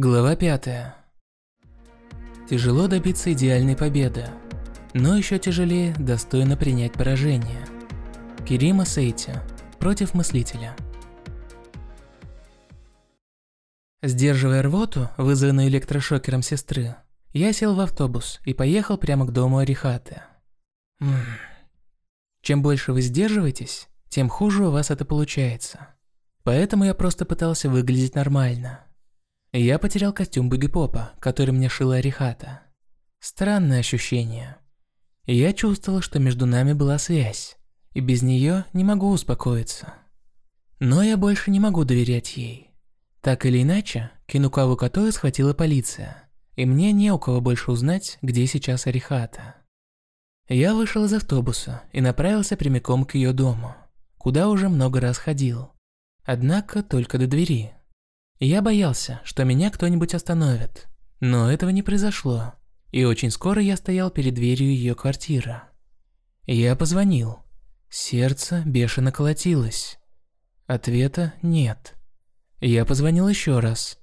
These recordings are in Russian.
Глава 5. Тяжело добиться идеальной победы, но еще тяжелее достойно принять поражение. Кирима Сейти против мыслителя. Сдерживая рвоту, вызванную электрошокером сестры, я сел в автобус и поехал прямо к дому Арихаты. Чем больше вы сдерживаетесь, тем хуже у вас это получается. Поэтому я просто пытался выглядеть нормально. Я потерял костюм Буги-Попа, который мне шила Арихата. Странное ощущение. Я чувствовал, что между нами была связь, и без нее не могу успокоиться. Но я больше не могу доверять ей. Так или иначе, Кинукаву Катою схватила полиция, и мне не у кого больше узнать, где сейчас Арихата. Я вышел из автобуса и направился прямиком к ее дому, куда уже много раз ходил. Однако только до двери. Я боялся, что меня кто-нибудь остановит, но этого не произошло, и очень скоро я стоял перед дверью ее квартиры. Я позвонил. Сердце бешено колотилось. Ответа нет. Я позвонил еще раз.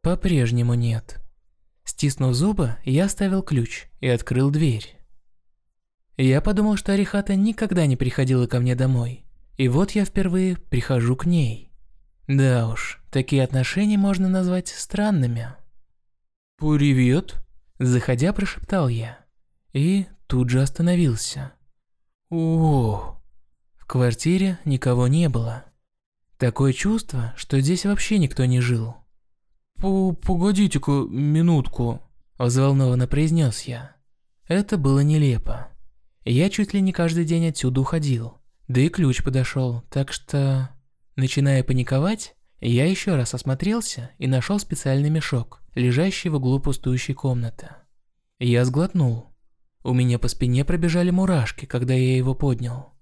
По-прежнему нет. Стиснув зубы, я оставил ключ и открыл дверь. Я подумал, что Арихата никогда не приходила ко мне домой. И вот я впервые прихожу к ней. Да уж, такие отношения можно назвать странными. «Привет», – заходя прошептал я. И тут же остановился. О, в квартире никого не было. Такое чувство, что здесь вообще никто не жил. «Погодите-ка минутку», – взволнованно произнес я. Это было нелепо. Я чуть ли не каждый день отсюда уходил. Да и ключ подошел, так что... Начиная паниковать, я еще раз осмотрелся и нашел специальный мешок, лежащий в углу пустующей комнаты. Я сглотнул. У меня по спине пробежали мурашки, когда я его поднял.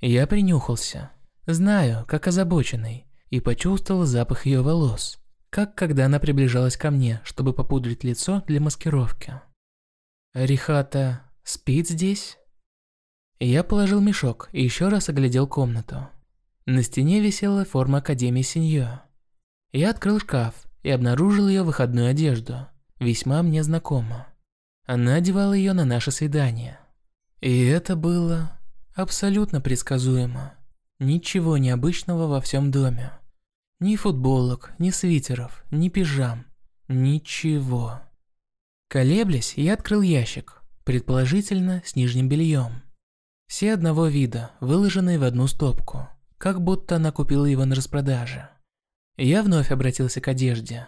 Я принюхался. Знаю, как озабоченный, и почувствовал запах ее волос, как когда она приближалась ко мне, чтобы попудрить лицо для маскировки. Рихата спит здесь? Я положил мешок и еще раз оглядел комнату. На стене висела форма Академии Синьо. Я открыл шкаф и обнаружил ее выходную одежду, весьма мне знакома. Она одевала ее на наше свидание. И это было абсолютно предсказуемо. Ничего необычного во всем доме. Ни футболок, ни свитеров, ни пижам. Ничего. Колеблясь, я открыл ящик, предположительно с нижним бельем. Все одного вида, выложенные в одну стопку, как будто она купила его на распродаже. Я вновь обратился к одежде.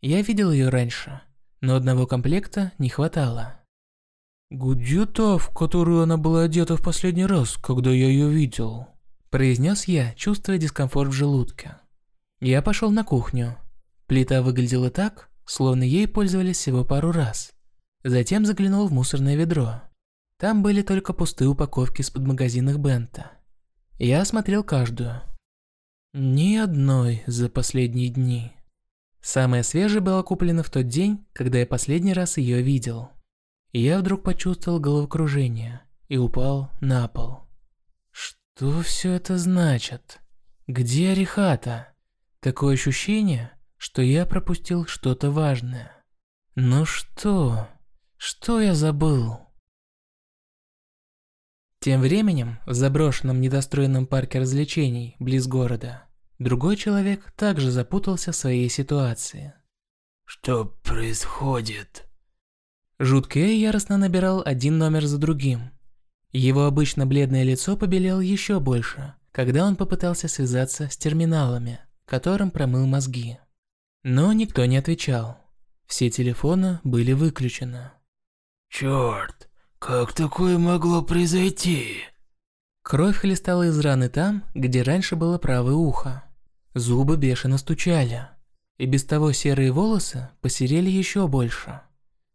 Я видел ее раньше, но одного комплекта не хватало. «Где в которую она была одета в последний раз, когда я ее видел?» Произнес я, чувствуя дискомфорт в желудке. Я пошел на кухню. Плита выглядела так, словно ей пользовались всего пару раз. Затем заглянул в мусорное ведро. Там были только пустые упаковки из-под магазинных Бента. Я осмотрел каждую. Ни одной за последние дни. Самая свежая была куплена в тот день, когда я последний раз ее видел. я вдруг почувствовал головокружение и упал на пол. Что все это значит? Где Арихата? Такое ощущение, что я пропустил что-то важное. Ну что? Что я забыл? Тем временем, в заброшенном недостроенном парке развлечений близ города, другой человек также запутался в своей ситуации. Что происходит? Жуткий яростно набирал один номер за другим. Его обычно бледное лицо побелело еще больше, когда он попытался связаться с терминалами, которым промыл мозги. Но никто не отвечал. Все телефоны были выключены. Черт, как такое могло произойти? Кровь хлестала из раны там, где раньше было правое ухо. Зубы бешено стучали. И без того серые волосы посерели еще больше.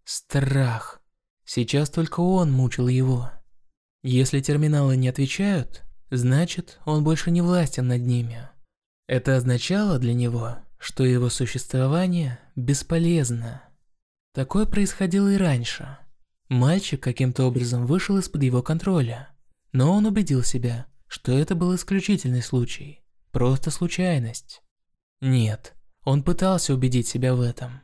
Страх. Сейчас только он мучил его. Если терминалы не отвечают, значит, он больше не властен над ними. Это означало для него, что его существование бесполезно. Такое происходило и раньше. Мальчик каким-то образом вышел из-под его контроля, но он убедил себя, что это был исключительный случай, просто случайность. Нет, Он пытался убедить себя в этом.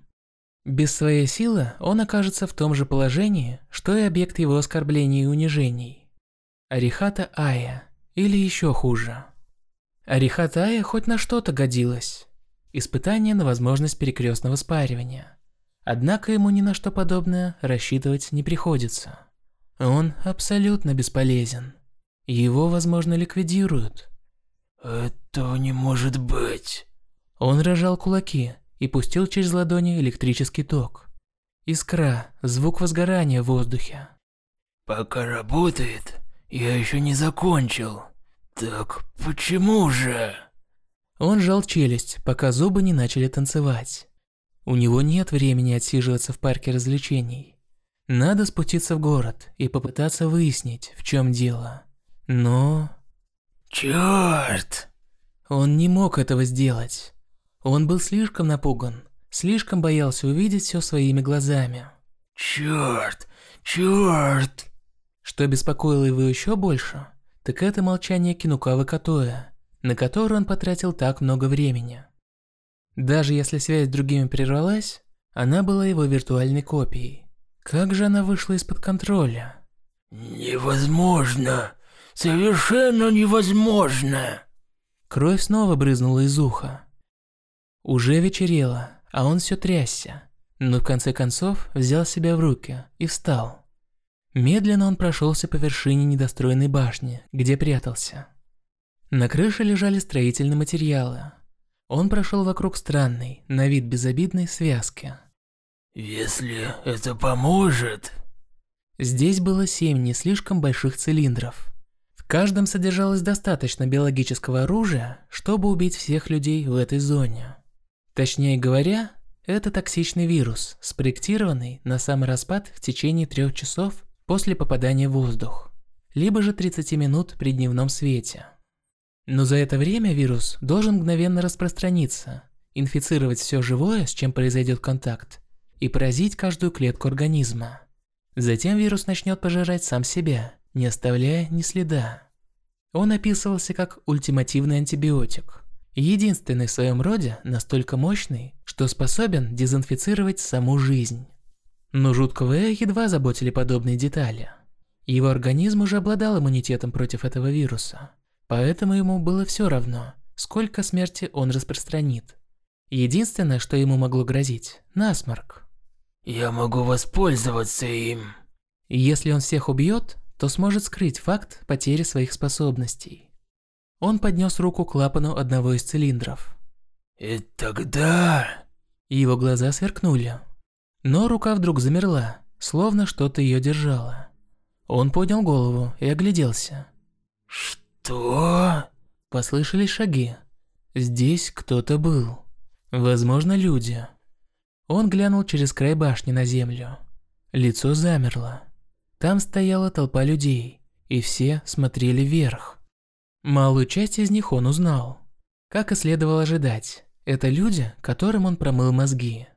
Без своей силы он окажется в том же положении, что и объект его оскорблений и унижений. Арихата Ая, или еще хуже. Арихата Ая хоть на что-то годилась. Испытание на возможность перекрестного спаривания. Однако ему ни на что подобное рассчитывать не приходится. Он абсолютно бесполезен. Его, возможно, ликвидируют. Этого не может быть. Он рожал кулаки и пустил через ладони электрический ток. Искра, звук возгорания в воздухе. Пока работает, я еще не закончил. Так почему же? Он жал челюсть, пока зубы не начали танцевать. У него нет времени отсиживаться в парке развлечений. Надо спуститься в город и попытаться выяснить, в чем дело. Но... Черт! Он не мог этого сделать. Он был слишком напуган, слишком боялся увидеть все своими глазами. Черт! Черт! Что беспокоило его еще больше, так это молчание Кинукавы Катоя, на которое он потратил так много времени. Даже если связь с другими прервалась, она была его виртуальной копией. Как же она вышла из-под контроля? Невозможно. Совершенно невозможно. Кровь снова брызнула из уха. Уже вечерело, а он все трясся, но в конце концов взял себя в руки и встал. Медленно он прошелся по вершине недостроенной башни, где прятался. На крыше лежали строительные материалы. Он прошел вокруг странной, на вид безобидной связки. Если это поможет... Здесь было семь не слишком больших цилиндров. В каждом содержалось достаточно биологического оружия, чтобы убить всех людей в этой зоне. Точнее говоря, это токсичный вирус, спроектированный на самый распад в течение трех часов после попадания в воздух, либо же 30 минут при дневном свете. Но за это время вирус должен мгновенно распространиться, инфицировать все живое, с чем произойдет контакт, и поразить каждую клетку организма. Затем вирус начнет пожирать сам себя, не оставляя ни следа. Он описывался как ультимативный антибиотик. Единственный в своем роде настолько мощный, что способен дезинфицировать саму жизнь. Но жуткого Э едва заботили подобные детали. Его организм уже обладал иммунитетом против этого вируса, поэтому ему было все равно, сколько смерти он распространит. Единственное, что ему могло грозить – насморк. Я могу воспользоваться им. Если он всех убьет, то сможет скрыть факт потери своих способностей. Он поднес руку к клапану одного из цилиндров. И тогда... Его глаза сверкнули. Но рука вдруг замерла, словно что-то ее держало. Он поднял голову и огляделся. Что? Послышались шаги. Здесь кто-то был. Возможно, люди. Он глянул через край башни на землю. Лицо замерло. Там стояла толпа людей, и все смотрели вверх. Малую часть из них он узнал. Как и следовало ожидать, это люди, которым он промыл мозги.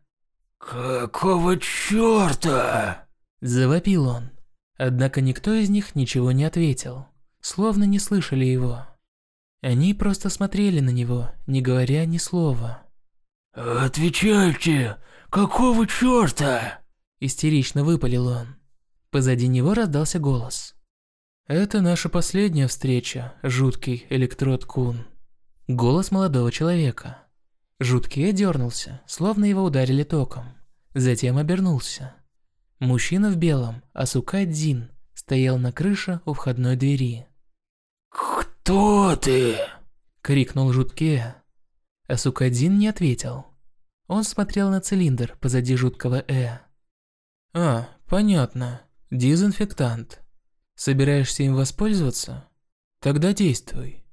«Какого чёрта?» Завопил он. Однако никто из них ничего не ответил, словно не слышали его. Они просто смотрели на него, не говоря ни слова. «Отвечайте! Какого чёрта?» Истерично выпалил он. Позади него раздался голос. «Это наша последняя встреча, жуткий электрод Кун». Голос молодого человека. Жуткий дернулся, словно его ударили током. Затем обернулся. Мужчина в белом, Асукай Дзин, стоял на крыше у входной двери. «Кто ты?» – крикнул Жуткие. Асукадин не ответил. Он смотрел на цилиндр позади жуткого «э». «А, понятно. Дезинфектант. Собираешься им воспользоваться? Тогда действуй».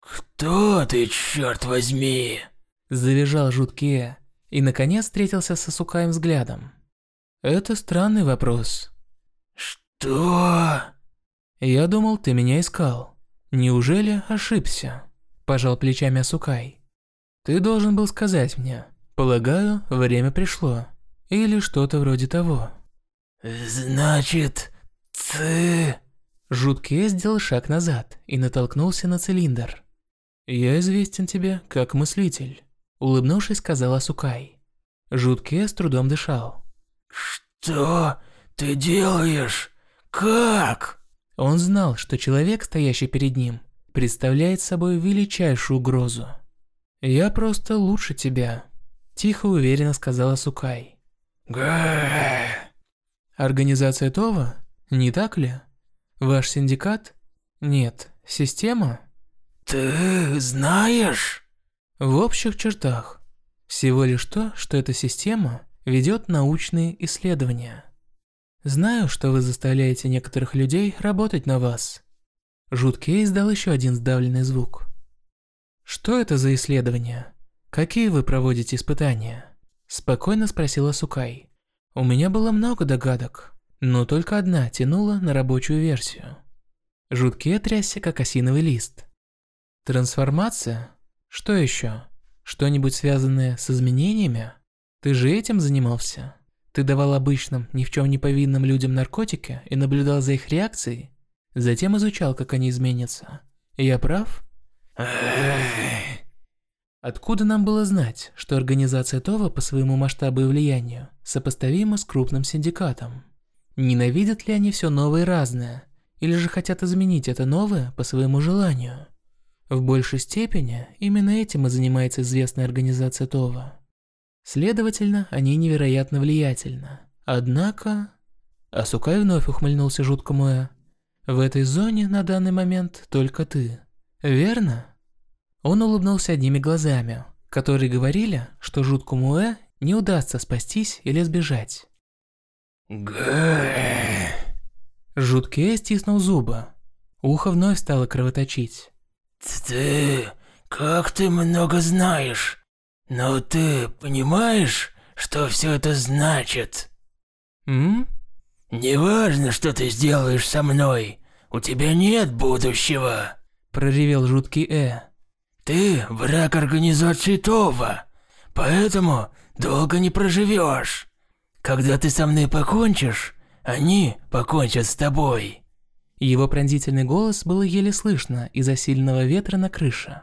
«Кто ты, черт возьми?» Завизжал жуткий «э» и, наконец, встретился с Асукаем взглядом. «Это странный вопрос». «Что?» «Я думал, ты меня искал. Неужели ошибся?» Пожал плечами Асукай. «Ты должен был сказать мне, Полагаю, время пришло. Или что-то вроде того. Значит, ты... Жуткий сделал шаг назад и натолкнулся на цилиндр. Я известен тебе как мыслитель. Улыбнувшись, сказала Сукай. Жуткий с трудом дышал. Что ты делаешь? Как? Он знал, что человек, стоящий перед ним, представляет собой величайшую угрозу. «Я просто лучше тебя», – тихо и уверенно сказала Сукай. Организация Това? Не так ли? Ваш синдикат? Нет. Система? Ты знаешь? В общих чертах. Всего лишь то, что эта система ведет научные исследования. Знаю, что вы заставляете некоторых людей работать на вас. Жуткий издал еще один сдавленный звук. Что это за исследования? Какие вы проводите испытания? Спокойно спросила Сукай. У меня было много догадок, но только одна тянула на рабочую версию. Жуткий трясся, как осиновый лист. Трансформация? Что еще? Что-нибудь связанное с изменениями? Ты же этим занимался? Ты давал обычным, ни в чем не повинным людям наркотики и наблюдал за их реакцией? Затем изучал, как они изменятся. Я прав? Откуда нам было знать, что организация Това по своему масштабу и влиянию сопоставима с крупным синдикатом? Ненавидят ли они все новое и разное, или же хотят изменить это новое по своему желанию? В большей степени именно этим и занимается известная организация Това. Следовательно, они невероятно влиятельны. Однако... Асукай вновь ухмыльнулся жуткому Э. В этой зоне на данный момент только ты. Верно? Он улыбнулся одними глазами, которые говорили, что жуткому Э не удастся спастись или сбежать. Гэ. Жуткий Э стиснул зубы. Ухо вновь стало кровоточить. Ты... Как ты много знаешь. Но ты понимаешь, что все это значит? М? Неважно, что ты сделаешь со мной. У тебя нет будущего. Проревел жуткий Э. Ты враг организации Това, поэтому долго не проживешь. Когда ты со мной покончишь, они покончат с тобой. Его пронзительный голос было еле слышно из-за сильного ветра на крыше.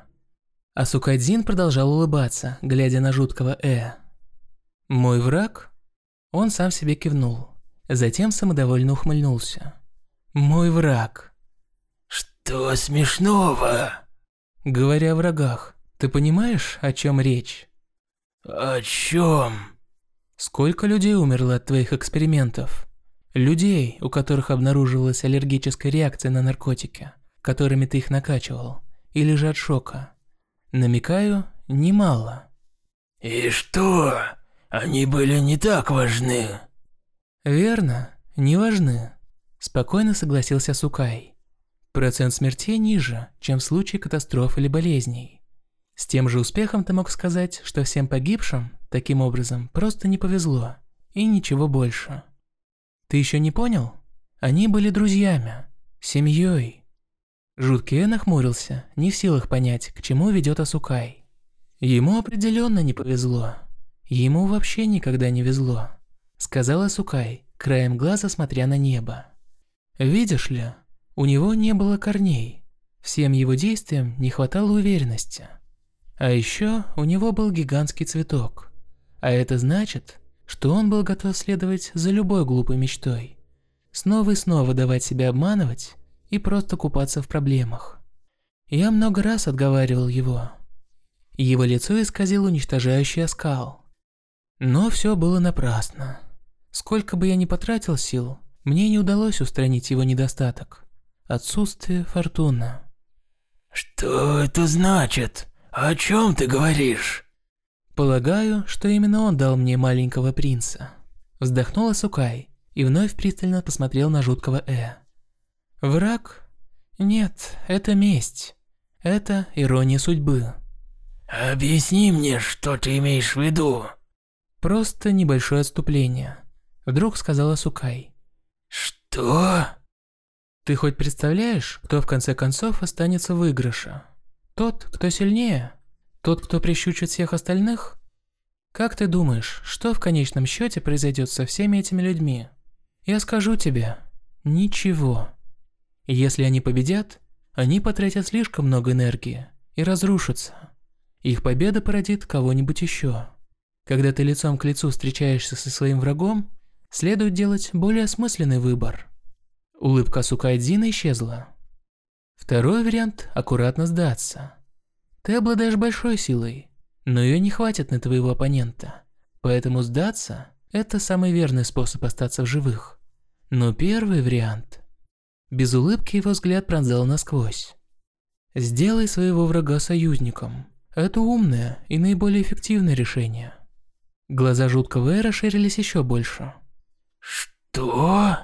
А Сукадзин продолжал улыбаться, глядя на жуткого Э. «Мой враг?» Он сам себе кивнул. Затем самодовольно ухмыльнулся. «Мой враг». Что смешного? Говоря о врагах, ты понимаешь, о чем речь? О чем? Сколько людей умерло от твоих экспериментов? Людей, у которых обнаруживалась аллергическая реакция на наркотики, которыми ты их накачивал, или же от шока. Намекаю, немало. И что? Они были не так важны. Верно, не важны. Спокойно согласился Сукай. Процент смертей ниже, чем в случае катастроф или болезней. С тем же успехом ты мог сказать, что всем погибшим, таким образом, просто не повезло. И ничего больше. Ты еще не понял? Они были друзьями, семьей. Жуткий Э нахмурился, не в силах понять, к чему ведет Асукай. Ему определенно не повезло. Ему вообще никогда не везло, сказал Асукай, краем глаза смотря на небо. Видишь ли, у него не было корней. Всем его действиям не хватало уверенности. А еще у него был гигантский цветок. А это значит, что он был готов следовать за любой глупой мечтой. Снова и снова давать себя обманывать и просто купаться в проблемах. Я много раз отговаривал его. Его лицо исказил уничтожающий оскал. Но все было напрасно. Сколько бы я ни потратил сил, мне не удалось устранить его недостаток. Отсутствие фортуны. Что это значит? О чем ты говоришь? Полагаю, что именно он дал мне маленького принца. Вздохнула Сукай и вновь пристально посмотрел на жуткого Э. Враг? Нет, это месть. Это ирония судьбы. Объясни мне, что ты имеешь в виду. Просто небольшое отступление. Вдруг сказала Сукай. Что? Ты хоть представляешь, кто в конце концов останется в выигрыше? Тот, кто сильнее? Тот, кто прищучит всех остальных? Как ты думаешь, что в конечном счете произойдет со всеми этими людьми? Я скажу тебе, ничего. Если они победят, они потратят слишком много энергии и разрушатся. их победа породит кого-нибудь еще. Когда ты лицом к лицу встречаешься со своим врагом, следует делать более осмысленный выбор. Улыбка Сукайдзина исчезла. Второй вариант – аккуратно сдаться. Ты обладаешь большой силой, но ее не хватит на твоего оппонента. Поэтому сдаться – это самый верный способ остаться в живых. Но первый вариант... Без улыбки его взгляд пронзал насквозь. Сделай своего врага союзником. Это умное и наиболее эффективное решение. Глаза жуткого Э расширились еще больше. Что?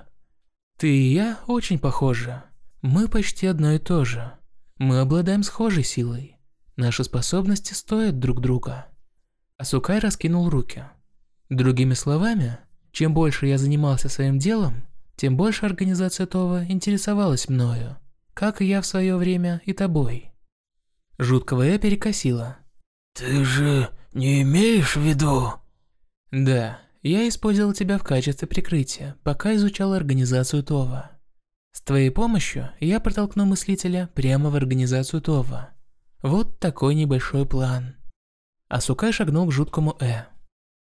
Ты и я очень похожи. Мы почти одно и то же. Мы обладаем схожей силой. Наши способности стоят друг друга. Асукай раскинул руки. Другими словами, чем больше я занимался своим делом, тем больше организация Това интересовалась мною, как и я в свое время и тобой. Жуткого я перекосила. Ты же не имеешь в виду? Да, я использовал тебя в качестве прикрытия, пока изучал организацию Това. С твоей помощью я протолкну мыслителя прямо в организацию Това. Вот такой небольшой план. Асукай шагнул к жуткому Э.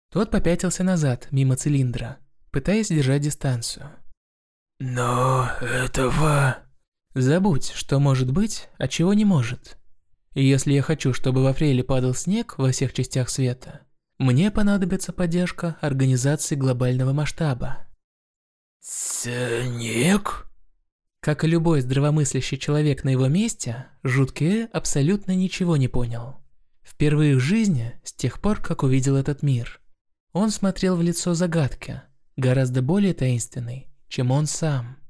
Тот попятился назад, мимо цилиндра, пытаясь держать дистанцию. Но этого... Забудь, что может быть, а чего не может. И если я хочу, чтобы в апреле падал снег во всех частях света, мне понадобится поддержка организации глобального масштаба. Снег? Как и любой здравомыслящий человек на его месте, жуткий Э абсолютно ничего не понял. Впервые в жизни, с тех пор, как увидел этот мир, он смотрел в лицо загадки, гораздо более таинственной, чем он сам.